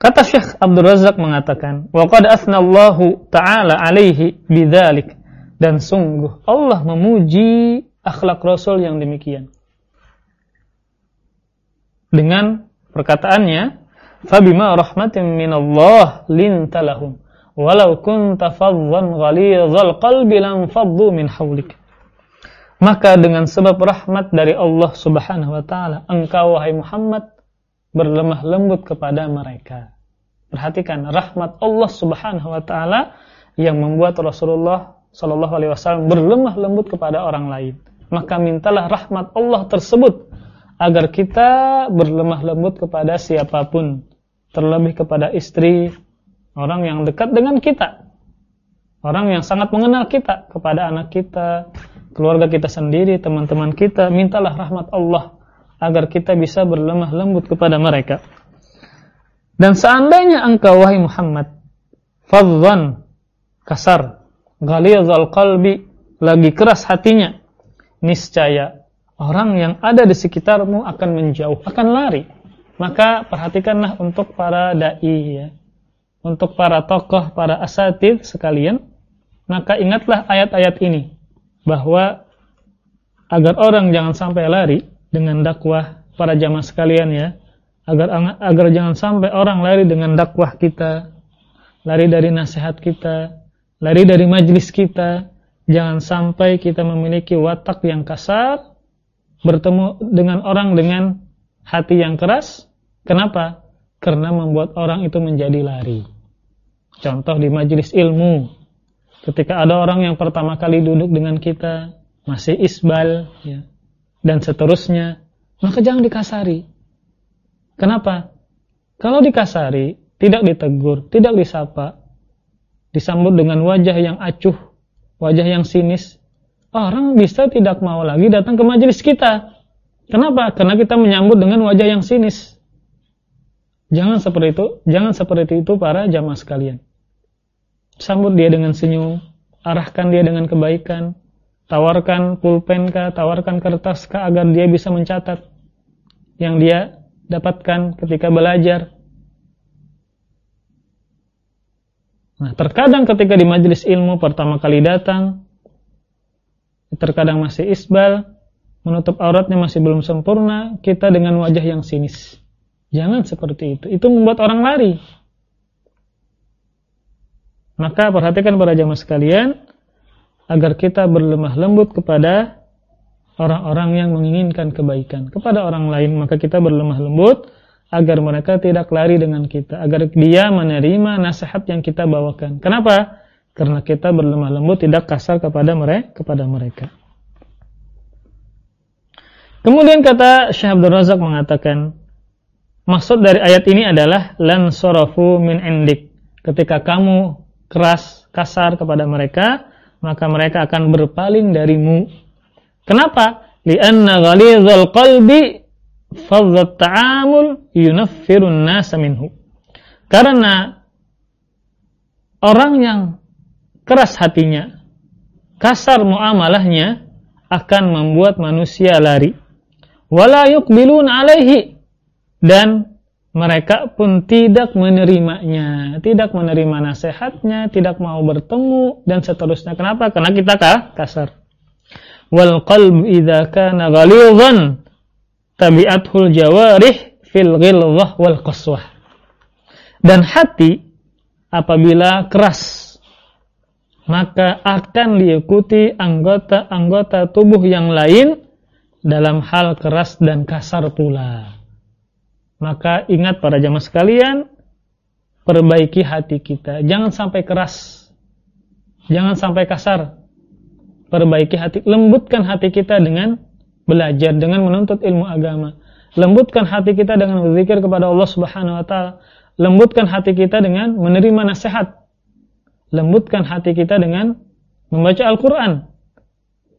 Kata Syekh Abdul Razak mengatakan, "Wa qad asnallahu ta'ala alaihi bidzalik." Dan sungguh Allah memuji akhlak Rasul yang demikian. Dengan perkataannya, "Fabima rahmatin minallah lintalahum." walau kunta faddan ghalidhal qalbi lam faddu min hawlik maka dengan sebab rahmat dari Allah Subhanahu wa taala engkau wahai Muhammad berlemah lembut kepada mereka perhatikan rahmat Allah Subhanahu wa taala yang membuat Rasulullah sallallahu alaihi wasallam berlemah lembut kepada orang lain maka mintalah rahmat Allah tersebut agar kita berlemah lembut kepada siapa pun terlebih kepada istri orang yang dekat dengan kita, orang yang sangat mengenal kita, kepada anak kita, keluarga kita sendiri, teman-teman kita, mintalah rahmat Allah agar kita bisa berlemah lembut kepada mereka. Dan seandainya engkau wahai Muhammad fadhan kasar, ghalidhal qalbi, lagi keras hatinya, niscaya orang yang ada di sekitarmu akan menjauh, akan lari. Maka perhatikanlah untuk para dai ya, untuk para tokoh, para asatid sekalian, maka ingatlah ayat-ayat ini bahwa agar orang jangan sampai lari dengan dakwah para jamaah sekalian ya, agar agar jangan sampai orang lari dengan dakwah kita, lari dari nasihat kita, lari dari majlis kita, jangan sampai kita memiliki watak yang kasar, bertemu dengan orang dengan hati yang keras. Kenapa? karena membuat orang itu menjadi lari. Contoh di majelis ilmu, ketika ada orang yang pertama kali duduk dengan kita, masih isbal, ya, dan seterusnya, maka jangan dikasari. Kenapa? Kalau dikasari, tidak ditegur, tidak disapa, disambut dengan wajah yang acuh, wajah yang sinis, orang bisa tidak mau lagi datang ke majelis kita. Kenapa? Karena kita menyambut dengan wajah yang sinis. Jangan seperti itu, jangan seperti itu para jamaah sekalian. sambut dia dengan senyum, arahkan dia dengan kebaikan, tawarkan pulpen kah, tawarkan kertas kah agar dia bisa mencatat yang dia dapatkan ketika belajar. Nah, terkadang ketika di majelis ilmu pertama kali datang, terkadang masih isbal, menutup auratnya masih belum sempurna, kita dengan wajah yang sinis. Jangan seperti itu. Itu membuat orang lari. Maka perhatikan para jamaah sekalian, agar kita berlemah lembut kepada orang-orang yang menginginkan kebaikan. Kepada orang lain, maka kita berlemah lembut, agar mereka tidak lari dengan kita, agar dia menerima nasihat yang kita bawakan. Kenapa? Karena kita berlemah lembut tidak kasar kepada mereka, kepada mereka. Kemudian kata Syekh Abdul Razak mengatakan, maksud dari ayat ini adalah lan sorofu min indik. Ketika kamu keras, kasar kepada mereka, maka mereka akan berpaling darimu. Kenapa? Lianna ghalidhal qalbi fadhat ta'amul yunaffirun nasa minhu. Karena orang yang keras hatinya, kasar muamalahnya akan membuat manusia lari. Wala yuqbilun alaihi dan mereka pun tidak menerimanya, tidak menerima nasihatnya, tidak mau bertemu dan seterusnya. Kenapa? Karena kita kasar. Wal qalb idza kana ghalidhan tabi'athul jawarih fil ghilzah wal qaswah. Dan hati apabila keras maka akan diikuti anggota-anggota tubuh yang lain dalam hal keras dan kasar pula. Maka ingat para jamaah sekalian, perbaiki hati kita. Jangan sampai keras. Jangan sampai kasar. Perbaiki hati, lembutkan hati kita dengan belajar dengan menuntut ilmu agama. Lembutkan hati kita dengan berzikir kepada Allah Subhanahu wa taala. Lembutkan hati kita dengan menerima nasihat. Lembutkan hati kita dengan membaca Al-Qur'an.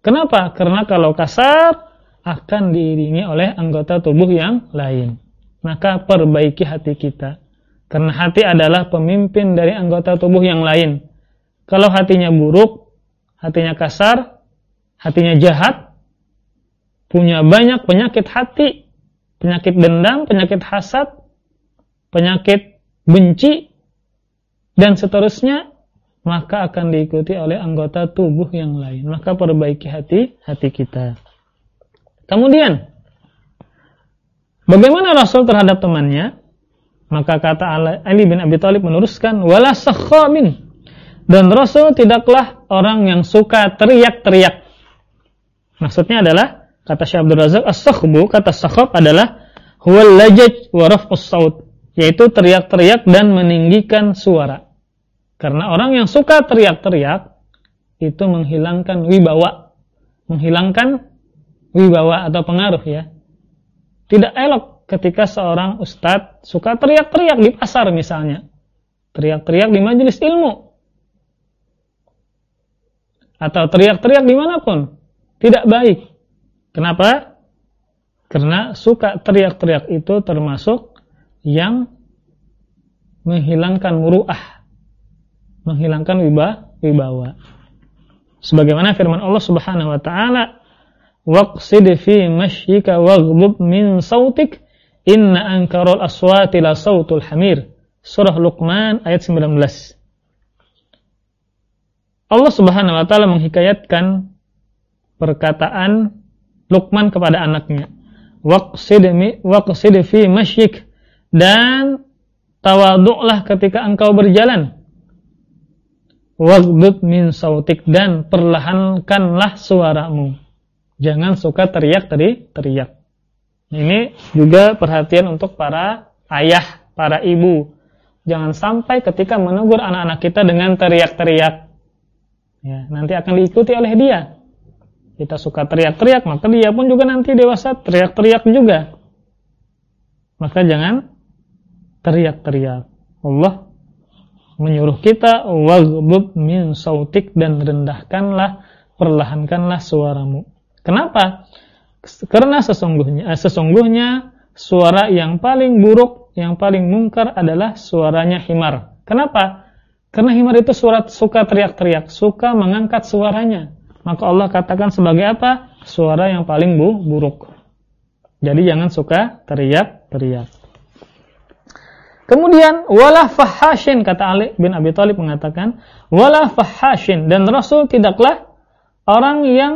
Kenapa? Karena kalau kasar akan diiringi oleh anggota tubuh yang lain. Maka perbaiki hati kita. Karena hati adalah pemimpin dari anggota tubuh yang lain. Kalau hatinya buruk, hatinya kasar, hatinya jahat, punya banyak penyakit hati, penyakit dendam, penyakit hasad, penyakit benci, dan seterusnya, maka akan diikuti oleh anggota tubuh yang lain. Maka perbaiki hati hati kita. Kemudian, bagaimana Rasul terhadap temannya? Maka kata Ali bin Abi Thalib meneruskan, wala sakhamin. Dan Rasul tidaklah orang yang suka teriak-teriak. Maksudnya adalah kata Syekh Abdul Razak as-sakhbu kata sakhab adalah huwal lajaj wa raf'us saut yaitu teriak-teriak dan meninggikan suara. Karena orang yang suka teriak-teriak itu menghilangkan wibawa. Menghilangkan wibawa atau pengaruh ya. Tidak elok ketika seorang ustadz suka teriak-teriak di pasar misalnya. Teriak-teriak di majelis ilmu. Atau teriak-teriak di mana pun. Tidak baik Kenapa? Karena suka teriak-teriak itu termasuk yang menghilangkan muruah, menghilangkan wibawa, wibawa. Sebagaimana firman Allah Subhanahu wa taala, "Waqsid fi mashyika waghdub min sautik, inna ankaral aswati la sautul hamir." Surah Luqman ayat 19. Allah Subhanahu wa taala menghikayatkan perkataan Luqman kepada anaknya. Waqsid fi masyik dan tawaduklah ketika engkau berjalan. Waghdud min sautik dan perlahankanlah suaramu. Jangan suka teriak tadi teriak. Ini juga perhatian untuk para ayah, para ibu. Jangan sampai ketika menegur anak-anak kita dengan teriak-teriak. Ya, nanti akan diikuti oleh dia kita suka teriak-teriak, maka dia pun juga nanti dewasa teriak-teriak juga. Maka jangan teriak-teriak. Allah menyuruh kita waghdud min sautik dan rendahkanlah, perlahankanlah suaramu. Kenapa? Karena sesungguhnya eh, sesungguhnya suara yang paling buruk, yang paling mungkar adalah suaranya himar. Kenapa? Karena himar itu surat suka teriak-teriak, suka mengangkat suaranya. Maka Allah katakan sebagai apa? Suara yang paling bu buruk. Jadi jangan suka teriak-teriak. Kemudian wala fahashin kata Ali bin Abi Thalib mengatakan wala fahashin dan Rasul tidaklah orang yang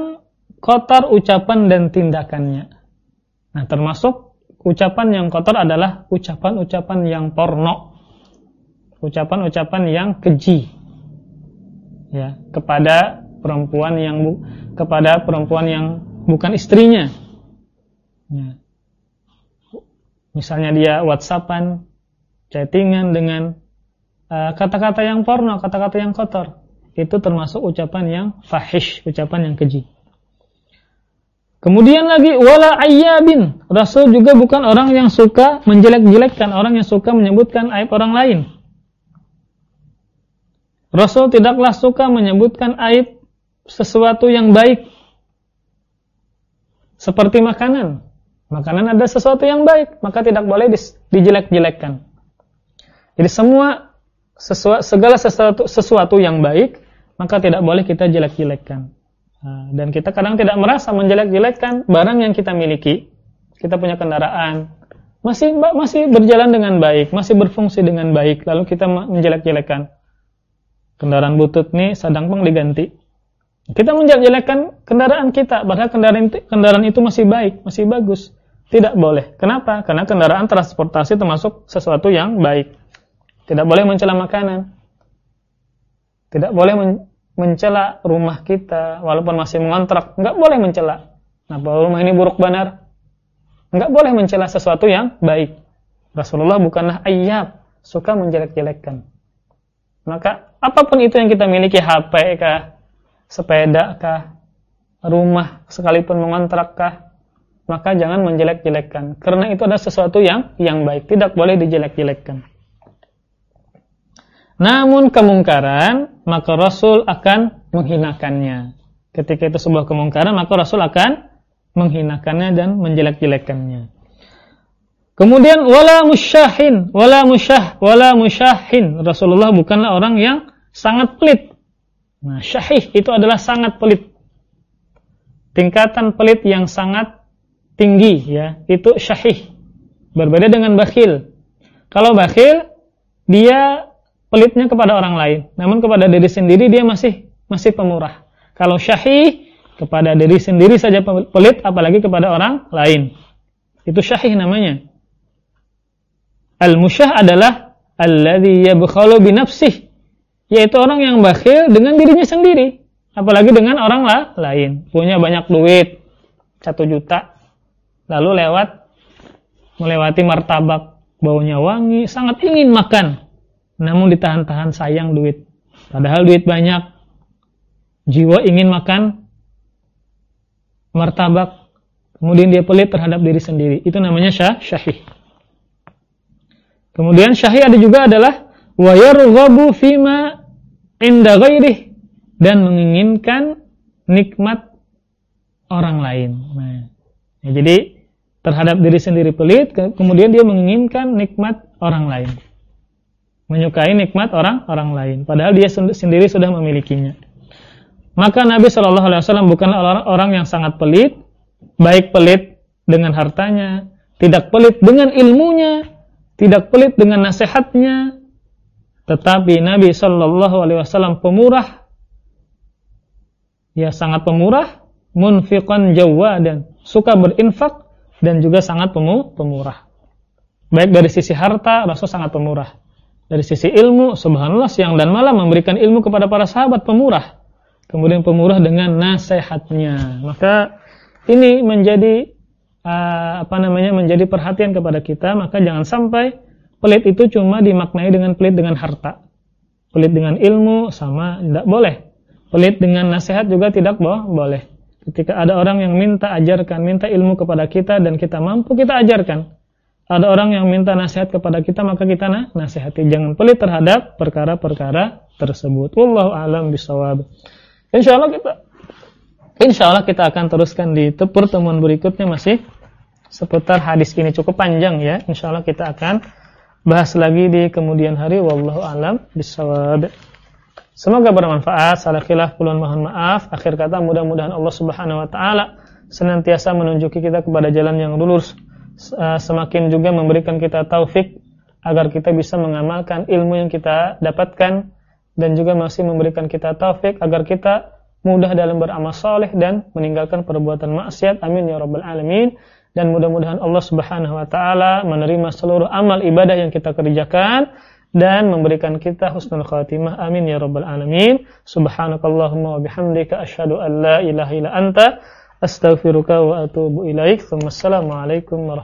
kotor ucapan dan tindakannya. Nah, termasuk ucapan yang kotor adalah ucapan-ucapan yang porno ucapan-ucapan yang keji ya kepada perempuan yang bu, kepada perempuan yang bukan istrinya ya. misalnya dia whatsappan chattingan dengan eh, kata-kata uh, yang porno kata-kata yang kotor itu termasuk ucapan yang fahish ucapan yang keji Kemudian lagi wala ayyabin. Rasul juga bukan orang yang suka menjelek-jelekkan, orang yang suka menyebutkan aib orang lain. Rasul tidaklah suka menyebutkan aib sesuatu yang baik. Seperti makanan. Makanan ada sesuatu yang baik, maka tidak boleh dijelek-jelekkan. Jadi semua sesuatu, segala sesuatu, sesuatu yang baik, maka tidak boleh kita jelek-jelekkan. Nah, dan kita kadang tidak merasa menjelek-jelekkan barang yang kita miliki. Kita punya kendaraan, masih masih berjalan dengan baik, masih berfungsi dengan baik, lalu kita menjelek-jelekkan kendaraan butut nih sadang peng diganti. Kita menjelek-jelekan kendaraan kita, padahal kendaraan itu, kendaraan itu masih baik, masih bagus. Tidak boleh. Kenapa? Karena kendaraan transportasi termasuk sesuatu yang baik. Tidak boleh mencela makanan. Tidak boleh men mencela rumah kita walaupun masih mengontrak. Enggak boleh mencela. Kenapa rumah ini buruk benar? Enggak boleh mencela sesuatu yang baik. Rasulullah bukanlah ayab, suka menjelek-jelekkan. Maka apa pun itu yang kita miliki, HP kah, sepeda kah, rumah sekalipun mengontrak kah, maka jangan menjelek-jelekkan. Karena itu adalah sesuatu yang yang baik, tidak boleh dijelek-jelekkan. Namun kemungkaran, maka Rasul akan menghinakannya. Ketika itu sebuah kemungkaran, maka Rasul akan menghinakannya dan menjelek-jelekkannya. Kemudian wala musyahin, wala musyah, wala musyahin. Rasulullah bukanlah orang yang sangat pelit. Nah, syahih itu adalah sangat pelit. Tingkatan pelit yang sangat tinggi ya, itu syahih. Berbeda dengan bakhil. Kalau bakhil dia pelitnya kepada orang lain, namun kepada diri sendiri dia masih masih pemurah. Kalau syahih kepada diri sendiri saja pelit apalagi kepada orang lain. Itu syahih namanya. Al-musyah adalah alladhi yabkhalu bi nafsih, yaitu orang yang bakhil dengan dirinya sendiri, apalagi dengan orang lah, lain. Punya banyak duit, satu juta, lalu lewat melewati martabak, baunya wangi, sangat ingin makan, namun ditahan-tahan sayang duit. Padahal duit banyak, jiwa ingin makan martabak, kemudian dia pelit terhadap diri sendiri. Itu namanya syah, syahih. Kemudian syahih ada juga adalah wa yarghabu fima inda ghairih dan menginginkan nikmat orang lain. Nah, ya, jadi terhadap diri sendiri pelit, kemudian dia menginginkan nikmat orang lain. Menyukai nikmat orang orang lain, padahal dia sendiri sudah memilikinya. Maka Nabi Shallallahu Alaihi Wasallam bukanlah orang, orang yang sangat pelit, baik pelit dengan hartanya, tidak pelit dengan ilmunya, tidak pelit dengan nasihatnya, tetapi Nabi Shallallahu Alaihi Wasallam pemurah, ya sangat pemurah, munfiqan jawa dan suka berinfak dan juga sangat pemurah. Baik dari sisi harta, Rasul sangat pemurah. Dari sisi ilmu, subhanallah siang dan malam memberikan ilmu kepada para sahabat pemurah. Kemudian pemurah dengan nasihatnya. Maka ini menjadi uh, apa namanya menjadi perhatian kepada kita, maka jangan sampai pelit itu cuma dimaknai dengan pelit dengan harta. Pelit dengan ilmu sama tidak boleh. Pelit dengan nasihat juga tidak boh, boleh. Ketika ada orang yang minta ajarkan, minta ilmu kepada kita dan kita mampu kita ajarkan. Ada orang yang minta nasihat kepada kita maka kita nah, nasihati. Jangan pelit terhadap perkara-perkara tersebut. Wallahu a'lam bishawab. Insyaallah kita Insyaallah kita akan teruskan di pertemuan berikutnya masih seputar hadis ini cukup panjang ya. Insya Allah kita akan bahas lagi di kemudian hari wallahu alam bisawab. Semoga bermanfaat. Salah khilaf puluhan mohon maaf. Akhir kata mudah-mudahan Allah Subhanahu wa taala senantiasa menunjuki kita kepada jalan yang lurus. Eh, semakin juga memberikan kita taufik agar kita bisa mengamalkan ilmu yang kita dapatkan dan juga masih memberikan kita taufik agar kita mudah dalam beramal soleh dan meninggalkan perbuatan maksiat. Amin ya rabbal alamin. Dan mudah-mudahan Allah Subhanahu wa taala menerima seluruh amal ibadah yang kita kerjakan dan memberikan kita husnul khatimah. Amin ya rabbal alamin. Subhanakallahumma wa bihamdika asyhadu an la ilaha illa anta astaghfiruka wa atubu ilaik. Wassalamualaikum warahmatullahi